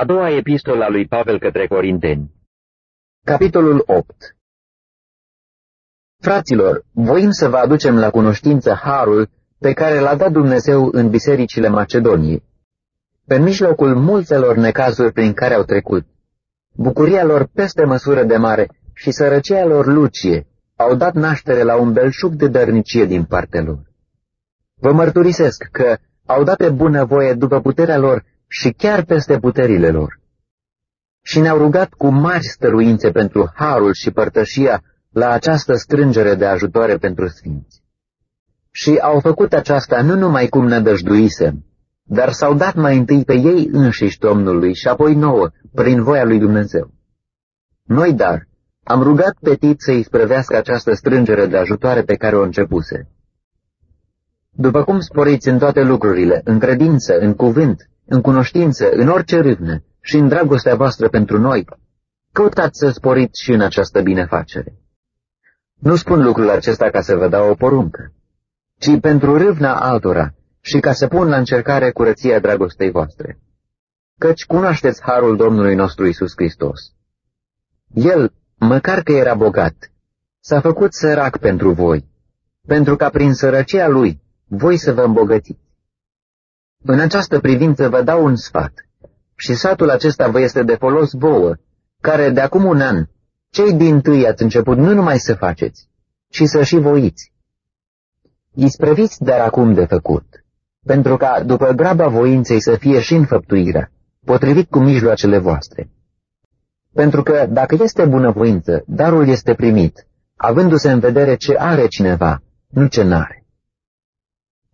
A doua epistola a lui Pavel către Corinteni Capitolul 8 Fraților, voim să vă aducem la cunoștință harul pe care l-a dat Dumnezeu în bisericile Macedoniei. Pe mijlocul multelor necazuri prin care au trecut, bucuria lor peste măsură de mare și sărăcia lor lucie au dat naștere la un belșug de dărnicie din partea lor. Vă mărturisesc că au dat pe bună voie după puterea lor și chiar peste puterile lor. Și ne-au rugat cu mari stăruințe pentru harul și părtășia la această strângere de ajutoare pentru sfinți. Și au făcut aceasta nu numai cum nădăjduisem, dar s-au dat mai întâi pe ei înșiși Domnului și apoi nouă, prin voia lui Dumnezeu. Noi, dar, am rugat pe Tit să-i sprăvească această strângere de ajutoare pe care o începuse. După cum sporiți în toate lucrurile, în credință, în cuvânt, în cunoștință, în orice râvnă și în dragostea voastră pentru noi, căutați să sporiți și în această binefacere. Nu spun lucrul acesta ca să vă dau o poruncă, ci pentru râvna altora și ca să pun la încercare curăția dragostei voastre. Căci cunoașteți harul Domnului nostru Isus Hristos. El, măcar că era bogat, s-a făcut sărac pentru voi, pentru ca prin sărăcia lui voi să vă îmbogățiți. În această privință vă dau un sfat, și sfatul acesta vă este de folos vouă, care de acum un an, cei din tâi ați început nu numai să faceți, ci să și voiți. Isprăviți dar acum de făcut, pentru ca după graba voinței să fie și înfăptuirea, potrivit cu mijloacele voastre. Pentru că dacă este bunăvoință, darul este primit, avându-se în vedere ce are cineva, nu ce n-are.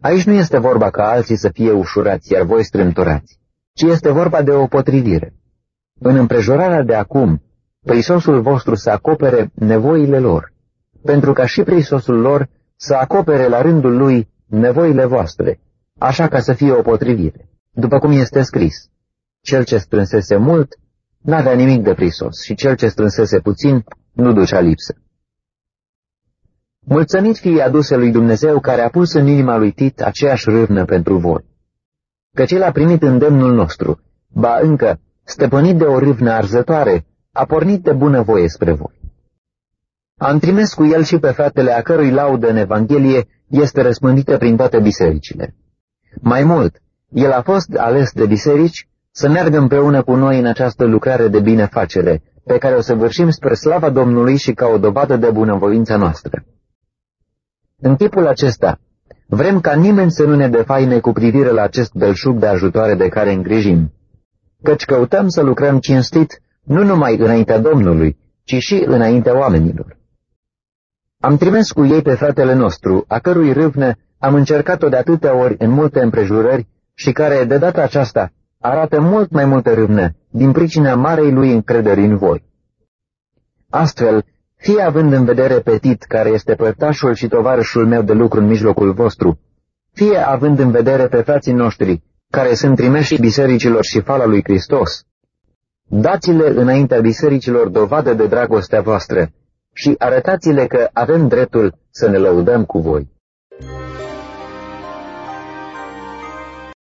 Aici nu este vorba ca alții să fie ușurați, iar voi strâmtorați, ci este vorba de o potrivire. În împrejurarea de acum, prisosul vostru să acopere nevoile lor, pentru ca și prisosul lor să acopere la rândul lui nevoile voastre, așa ca să fie o potrivire, după cum este scris. Cel ce strânsese mult, n-avea nimic de prisos și cel ce strânsese puțin, nu ducea lipsă. Mulțumit fie aduse lui Dumnezeu care a pus în inima lui Tit aceeași râvnă pentru voi. Căci el a primit îndemnul nostru, ba încă, stăpânit de o râvnă arzătoare, a pornit de bună voie spre voi. Am trimis cu el și pe fratele a cărui laudă în Evanghelie este răspândită prin toate bisericile. Mai mult, el a fost ales de biserici să meargă împreună cu noi în această lucrare de binefacere, pe care o să vârșim spre slava Domnului și ca o dovadă de bunăvoința noastră. În tipul acesta, vrem ca nimeni să nu ne defaime cu privire la acest belșug de ajutoare de care îngrijim, căci căutăm să lucrăm cinstit nu numai înaintea Domnului, ci și înaintea oamenilor. Am trimis cu ei pe fratele nostru, a cărui râvnă am încercat-o de atâtea ori în multe împrejurări și care, de data aceasta, arată mult mai multă râvnă din pricina marei lui încrederi în voi. Astfel, fie având în vedere Petit, care este părtașul și tovarășul meu de lucru în mijlocul vostru, fie având în vedere pe frații noștri, care sunt trimeși bisericilor și fala lui Hristos, dați-le înaintea bisericilor dovadă de dragostea voastră și arătați-le că avem dreptul să ne lăudăm cu voi.